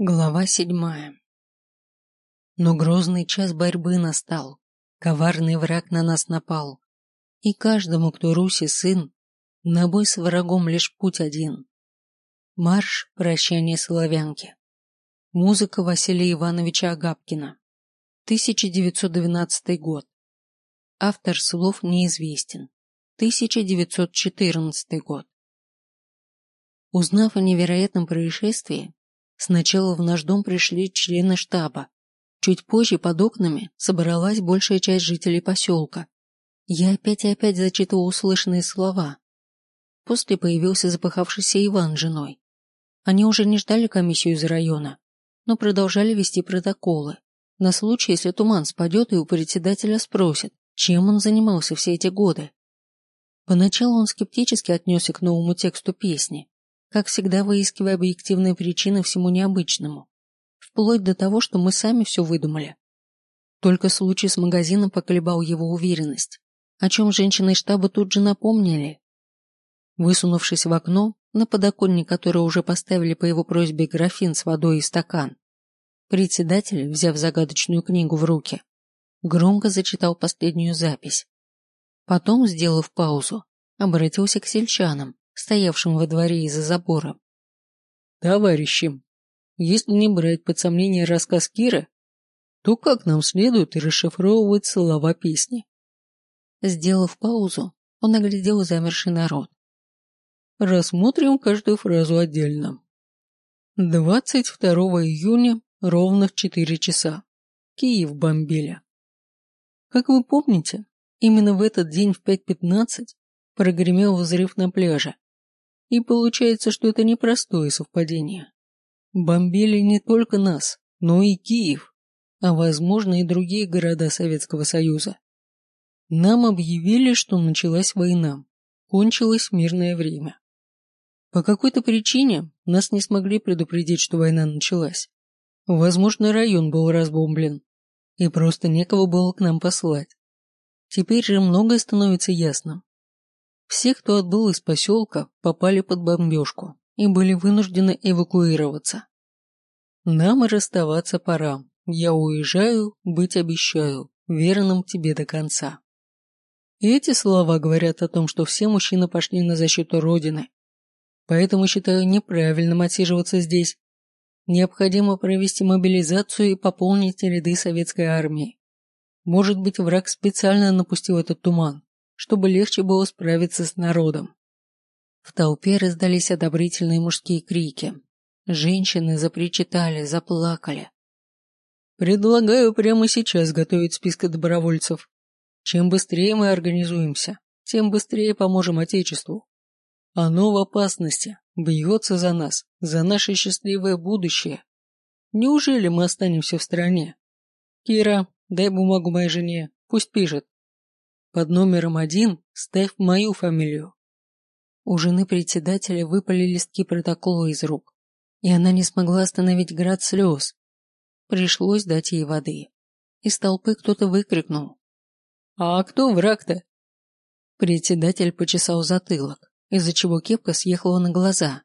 Глава седьмая Но грозный час борьбы настал, коварный враг на нас напал, и каждому, кто Руси сын, на бой с врагом лишь путь один. Марш прощания славянки. Музыка Василия Ивановича Агапкина. 1912 год. Автор слов неизвестен. 1914 год. Узнав о невероятном происшествии, Сначала в наш дом пришли члены штаба. Чуть позже под окнами собралась большая часть жителей поселка. Я опять и опять зачитывал услышанные слова. После появился запыхавшийся Иван с женой. Они уже не ждали комиссию из района, но продолжали вести протоколы, на случай, если туман спадет и у председателя спросят, чем он занимался все эти годы. Поначалу он скептически отнесся к новому тексту песни, как всегда выискивая объективные причины всему необычному, вплоть до того, что мы сами все выдумали. Только случай с магазином поколебал его уверенность, о чем женщины штаба тут же напомнили. Высунувшись в окно, на подоконник, который уже поставили по его просьбе графин с водой и стакан, председатель, взяв загадочную книгу в руки, громко зачитал последнюю запись. Потом, сделав паузу, обратился к сельчанам, стоявшим во дворе из-за забора. «Товарищи, если не брать под сомнение рассказ Кира, то как нам следует расшифровывать слова песни?» Сделав паузу, он оглядел замерший народ. Рассмотрим каждую фразу отдельно. 22 июня ровно в 4 часа. Киев бомбили. Как вы помните, именно в этот день в 5.15 прогремел взрыв на пляже, и получается, что это непростое совпадение. Бомбили не только нас, но и Киев, а возможно и другие города Советского Союза. Нам объявили, что началась война, кончилось мирное время. По какой-то причине нас не смогли предупредить, что война началась. Возможно, район был разбомблен, и просто некого было к нам послать. Теперь же многое становится ясно. Все, кто отбыл из поселка, попали под бомбежку и были вынуждены эвакуироваться. Нам и расставаться пора. Я уезжаю, быть обещаю, верным тебе до конца. Эти слова говорят о том, что все мужчины пошли на защиту Родины. Поэтому считаю неправильным отсиживаться здесь. Необходимо провести мобилизацию и пополнить ряды советской армии. Может быть, враг специально напустил этот туман, чтобы легче было справиться с народом. В толпе раздались одобрительные мужские крики. Женщины запричитали, заплакали. Предлагаю прямо сейчас готовить список добровольцев. Чем быстрее мы организуемся, тем быстрее поможем Отечеству. Оно в опасности, бьется за нас, за наше счастливое будущее. Неужели мы останемся в стране? Кира, дай бумагу моей жене, пусть пишет. Под номером один ставь мою фамилию. У жены председателя выпали листки протокола из рук, и она не смогла остановить град слез. Пришлось дать ей воды. Из толпы кто-то выкрикнул. «А кто враг-то?» Председатель почесал затылок, из-за чего кепка съехала на глаза.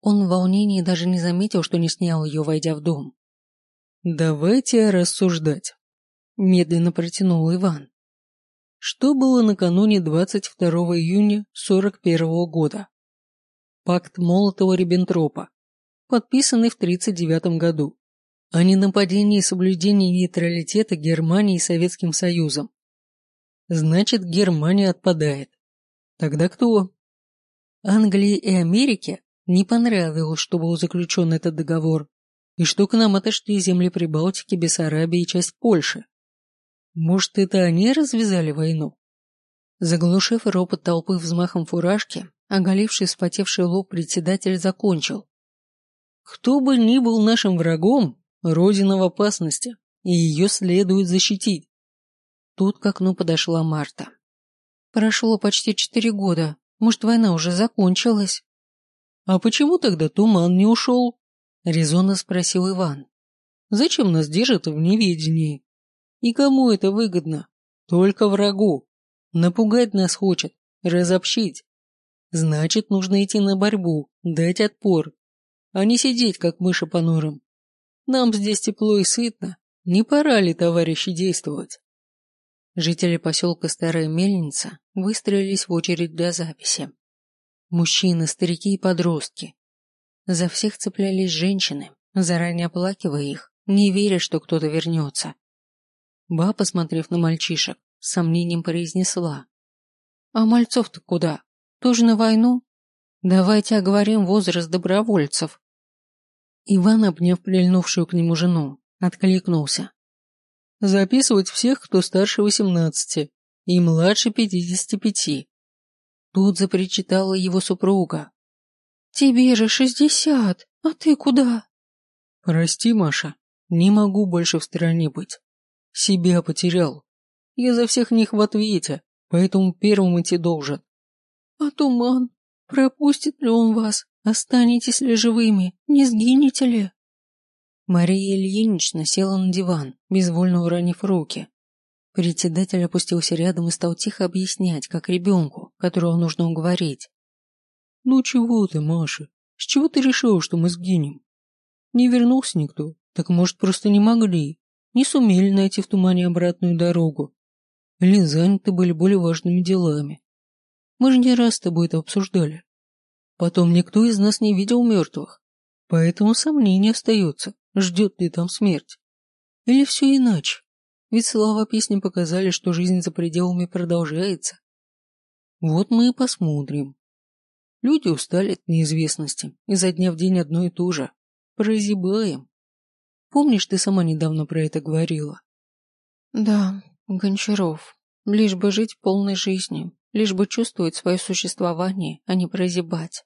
Он в волнении даже не заметил, что не снял ее, войдя в дом. «Давайте рассуждать», – медленно протянул Иван. Что было накануне 22 июня 41 года? Пакт Молотова-Риббентропа, подписанный в 1939 году, о ненападении и соблюдении нейтралитета Германии и Советским Союзом. Значит, Германия отпадает. Тогда кто? Англии и Америке не понравилось, что был заключен этот договор, и что к нам отошли земли Прибалтики, Бессарабии и часть Польши. Может, это они развязали войну? Заглушив ропот толпы взмахом фуражки, оголивший вспотевший лоб председатель закончил. Кто бы ни был нашим врагом, Родина в опасности, и ее следует защитить. Тут к окну подошла Марта. Прошло почти четыре года. Может, война уже закончилась? А почему тогда туман не ушел? Резонно спросил Иван. Зачем нас держат в неведении? И кому это выгодно? Только врагу. Напугать нас хочет, разобщить. Значит, нужно идти на борьбу, дать отпор, а не сидеть, как мыши по норам, Нам здесь тепло и сытно. Не пора ли, товарищи, действовать? Жители поселка Старая Мельница выстроились в очередь для записи. Мужчины, старики и подростки. За всех цеплялись женщины, заранее оплакивая их, не веря, что кто-то вернется. Ба, посмотрев на мальчишек, с сомнением произнесла. «А мальцов-то куда? Тоже на войну? Давайте оговорим возраст добровольцев». Иван, обняв прильнувшую к нему жену, откликнулся. «Записывать всех, кто старше восемнадцати и младше пятидесяти пяти». Тут запричитала его супруга. «Тебе же шестьдесят, а ты куда?» «Прости, Маша, не могу больше в стороне быть. Себя потерял. Я за всех них в ответе, поэтому первым идти должен». «А туман? Пропустит ли он вас? Останетесь ли живыми? Не сгинете ли?» Мария Ильинична села на диван, безвольно уронив руки. Председатель опустился рядом и стал тихо объяснять, как ребенку, которого нужно уговорить. «Ну чего ты, Маша? С чего ты решила, что мы сгинем? Не вернулся никто, так может просто не могли, не сумели найти в тумане обратную дорогу. Или заняты были более важными делами. Мы же не раз с тобой это обсуждали. Потом никто из нас не видел мертвых, поэтому сомнение остается, ждет ли там смерть. Или все иначе, ведь слова песни показали, что жизнь за пределами продолжается. Вот мы и посмотрим. Люди устали от неизвестности, изо дня в день одно и то же. Прозябаем. Помнишь, ты сама недавно про это говорила? Да, Гончаров. Лишь бы жить полной жизнью, лишь бы чувствовать свое существование, а не прозябать.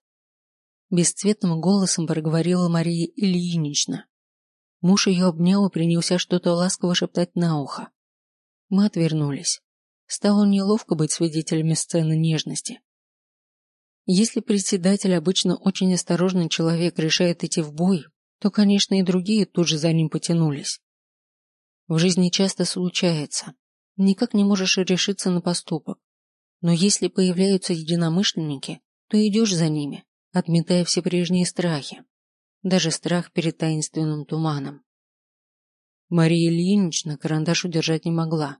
Бесцветным голосом проговорила Мария Ильинична. Муж ее обнял и принялся что-то ласково шептать на ухо. Мы отвернулись. Стало неловко быть свидетелями сцены нежности. Если председатель обычно очень осторожный человек решает идти в бой, то, конечно, и другие тут же за ним потянулись. В жизни часто случается. Никак не можешь решиться на поступок. Но если появляются единомышленники, то идешь за ними, отметая все прежние страхи. Даже страх перед таинственным туманом. Мария Ильинична карандаш удержать не могла.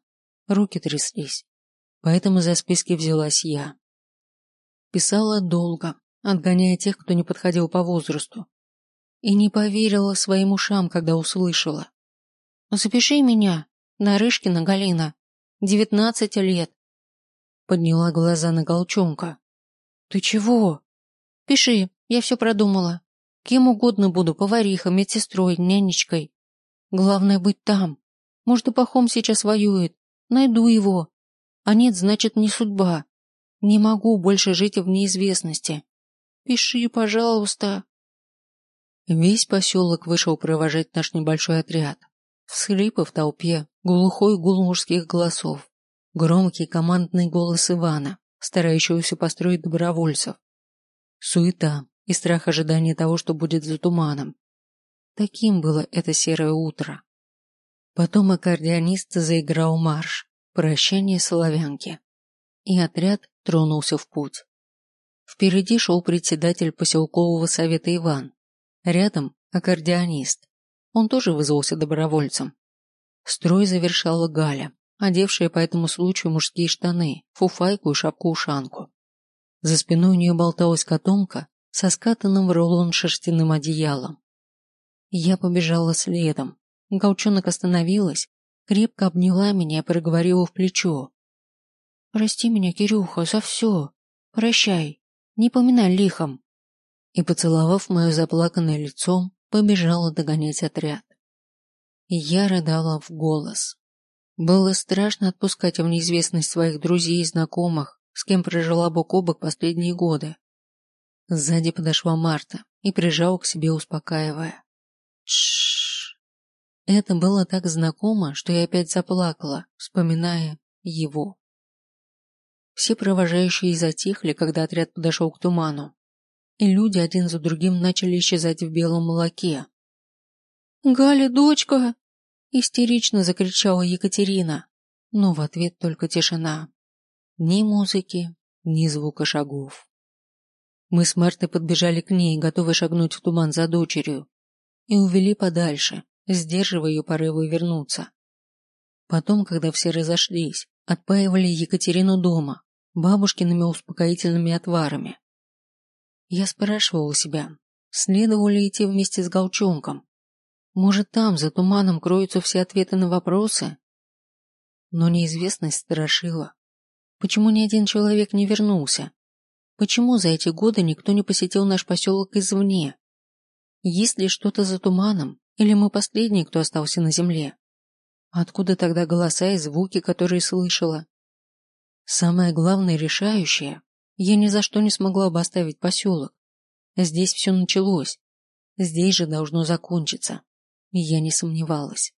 Руки тряслись. Поэтому за списки взялась я. Писала долго, отгоняя тех, кто не подходил по возрасту, и не поверила своим ушам, когда услышала. «Запиши меня, Нарышкина Галина, девятнадцать лет». Подняла глаза на Голчонка. «Ты чего?» «Пиши, я все продумала. Кем угодно буду, поварихой, медсестрой, нянечкой. Главное быть там. Может, и Пахом сейчас воюет. Найду его. А нет, значит, не судьба. Не могу больше жить в неизвестности. Пиши, пожалуйста. Весь поселок вышел провожать наш небольшой отряд. Всхлипы в толпе, глухой гул мужских голосов, громкий командный голос Ивана, старающегося построить добровольцев. Суета и страх ожидания того, что будет за туманом. Таким было это серое утро. Потом аккордеонист заиграл марш «Прощание славянки», и отряд тронулся в путь. Впереди шел председатель поселкового совета Иван, Рядом аккордеонист. Он тоже вызвался добровольцем. Строй завершала Галя, одевшая по этому случаю мужские штаны, фуфайку и шапку-ушанку. За спиной у нее болталась котомка со скатанным в рулон шерстяным одеялом. Я побежала следом. Гаучонок остановилась, крепко обняла меня и проговорила в плечо. «Прости меня, Кирюха, за все. Прощай. Не поминай лихом и, поцеловав мое заплаканное лицо, побежала догонять отряд. Я рыдала в голос. Было страшно отпускать в неизвестность своих друзей и знакомых, с кем прожила бок о бок последние годы. Сзади подошла Марта и прижала к себе, успокаивая. Шш. Это было так знакомо, что я опять заплакала, вспоминая его. Все провожающие затихли, когда отряд подошел к туману, и люди один за другим начали исчезать в белом молоке. «Галя, дочка!» – истерично закричала Екатерина, но в ответ только тишина. Ни музыки, ни звука шагов. Мы с Мартой подбежали к ней, готовы шагнуть в туман за дочерью, и увели подальше, сдерживая ее порывы вернуться. Потом, когда все разошлись, отпаивали Екатерину дома, бабушкиными успокоительными отварами. Я спрашивал себя, следовало ли идти вместе с Голчонком. Может, там, за туманом, кроются все ответы на вопросы? Но неизвестность страшила. Почему ни один человек не вернулся? Почему за эти годы никто не посетил наш поселок извне? Есть ли что-то за туманом, или мы последние, кто остался на земле? Откуда тогда голоса и звуки, которые слышала? Самое главное решающее, я ни за что не смогла бы оставить поселок. Здесь все началось. Здесь же должно закончиться. И я не сомневалась.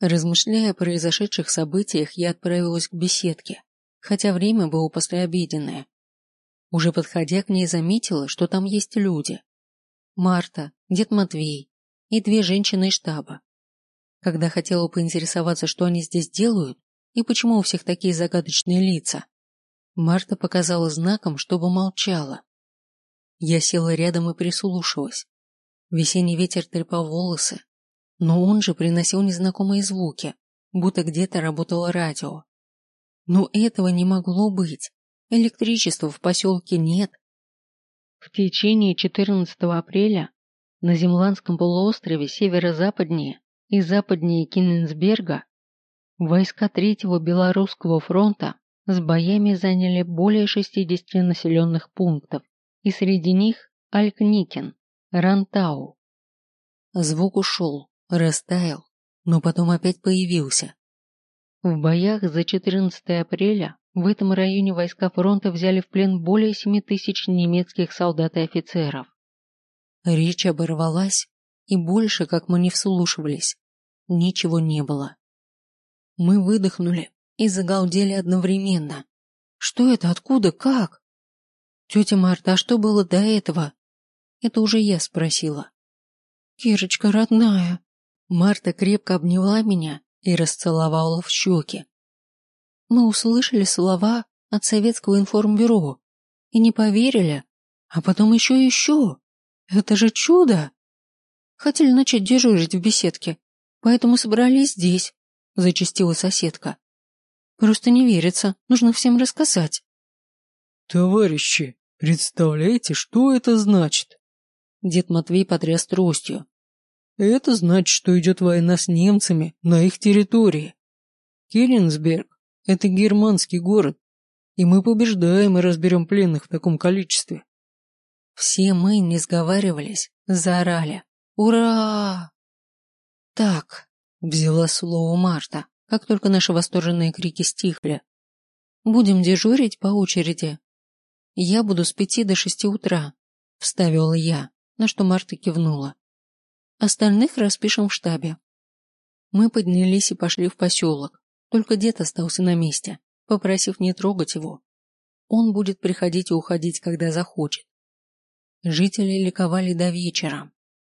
Размышляя о произошедших событиях, я отправилась к беседке, хотя время было послеобеденное. Уже подходя к ней, заметила, что там есть люди. Марта, дед Матвей и две женщины из штаба. Когда хотела поинтересоваться, что они здесь делают и почему у всех такие загадочные лица, Марта показала знаком, чтобы молчала. Я села рядом и прислушалась. Весенний ветер трепал волосы, но он же приносил незнакомые звуки, будто где-то работало радио. Но этого не могло быть. Электричества в поселке нет. В течение 14 апреля на Земландском полуострове северо-западнее и западнее Кинненсберга войска Третьего Белорусского фронта с боями заняли более 60 населенных пунктов, и среди них Алькникин, Рантау. Звук ушел, растаял, но потом опять появился. В боях за 14 апреля в этом районе войска фронта взяли в плен более 7 тысяч немецких солдат и офицеров. Речь оборвалась, и больше, как мы не вслушивались, ничего не было. Мы выдохнули и загалдели одновременно. Что это, откуда, как? Тетя Марта, а что было до этого? Это уже я спросила. Кирочка, родная. Марта крепко обняла меня и расцеловала в щеки. Мы услышали слова от советского информбюро и не поверили, а потом еще и еще. Это же чудо! Хотели начать дежурить в беседке, поэтому собрались здесь, зачастила соседка. Просто не верится, нужно всем рассказать. Товарищи, представляете, что это значит? Дед Матвей потряс тростью. Это значит, что идет война с немцами на их территории. Кенигсберг – это германский город, и мы побеждаем и разберем пленных в таком количестве. Все мы, не сговаривались, заорали. «Ура!» «Так», — взяла слово Марта, как только наши восторженные крики стихли. «Будем дежурить по очереди. Я буду с пяти до шести утра», — вставила я, на что Марта кивнула. «Остальных распишем в штабе». Мы поднялись и пошли в поселок, только дед остался на месте, попросив не трогать его. Он будет приходить и уходить, когда захочет. Жители ликовали до вечера.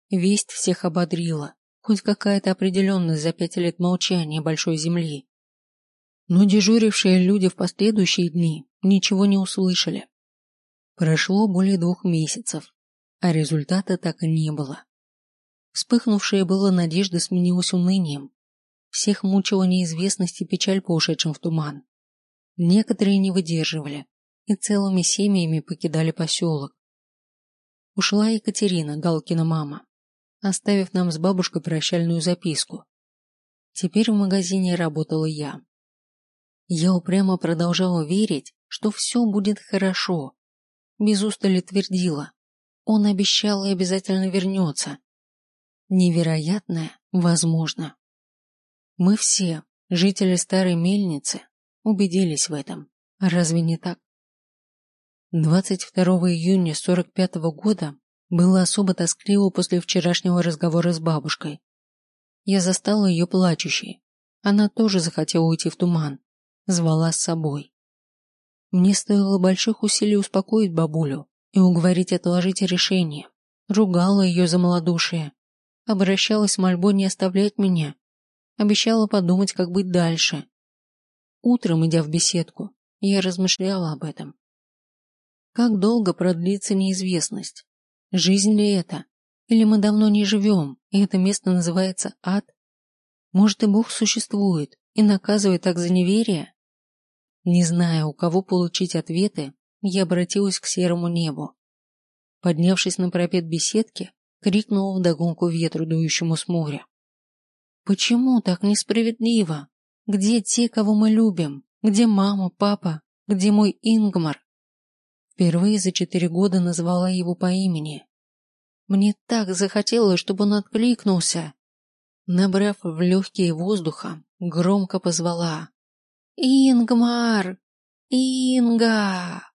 Весть всех ободрила, хоть какая-то определенность за пять лет молчания большой земли. Но дежурившие люди в последующие дни ничего не услышали. Прошло более двух месяцев, а результата так и не было. Вспыхнувшая была надежда сменилась унынием. Всех мучила неизвестность и печаль по ушедшим в туман. Некоторые не выдерживали и целыми семьями покидали поселок, ушла Екатерина, Галкина мама, оставив нам с бабушкой прощальную записку. Теперь в магазине работала я. Я упрямо продолжала верить, что все будет хорошо. Без устали твердила. Он обещал и обязательно вернется. Невероятное возможно. Мы все, жители старой мельницы, убедились в этом. Разве не так? 22 июня 45 -го года было особо тоскливо после вчерашнего разговора с бабушкой. Я застала ее плачущей. Она тоже захотела уйти в туман. Звала с собой. Мне стоило больших усилий успокоить бабулю и уговорить отложить решение. Ругала ее за малодушие. Обращалась с мольбой не оставлять меня. Обещала подумать, как быть дальше. Утром, идя в беседку, я размышляла об этом. Как долго продлится неизвестность? Жизнь ли это? Или мы давно не живем, и это место называется ад? Может, и Бог существует и наказывает так за неверие? Не зная, у кого получить ответы, я обратилась к серому небу. Поднявшись на пропет беседки, крикнула вдогонку ветру, дующему с моря. «Почему так несправедливо? Где те, кого мы любим? Где мама, папа? Где мой Ингмар?» Впервые за четыре года назвала его по имени. Мне так захотелось, чтобы он откликнулся. Набрав в легкие воздуха, громко позвала. «Ингмар! Инга!»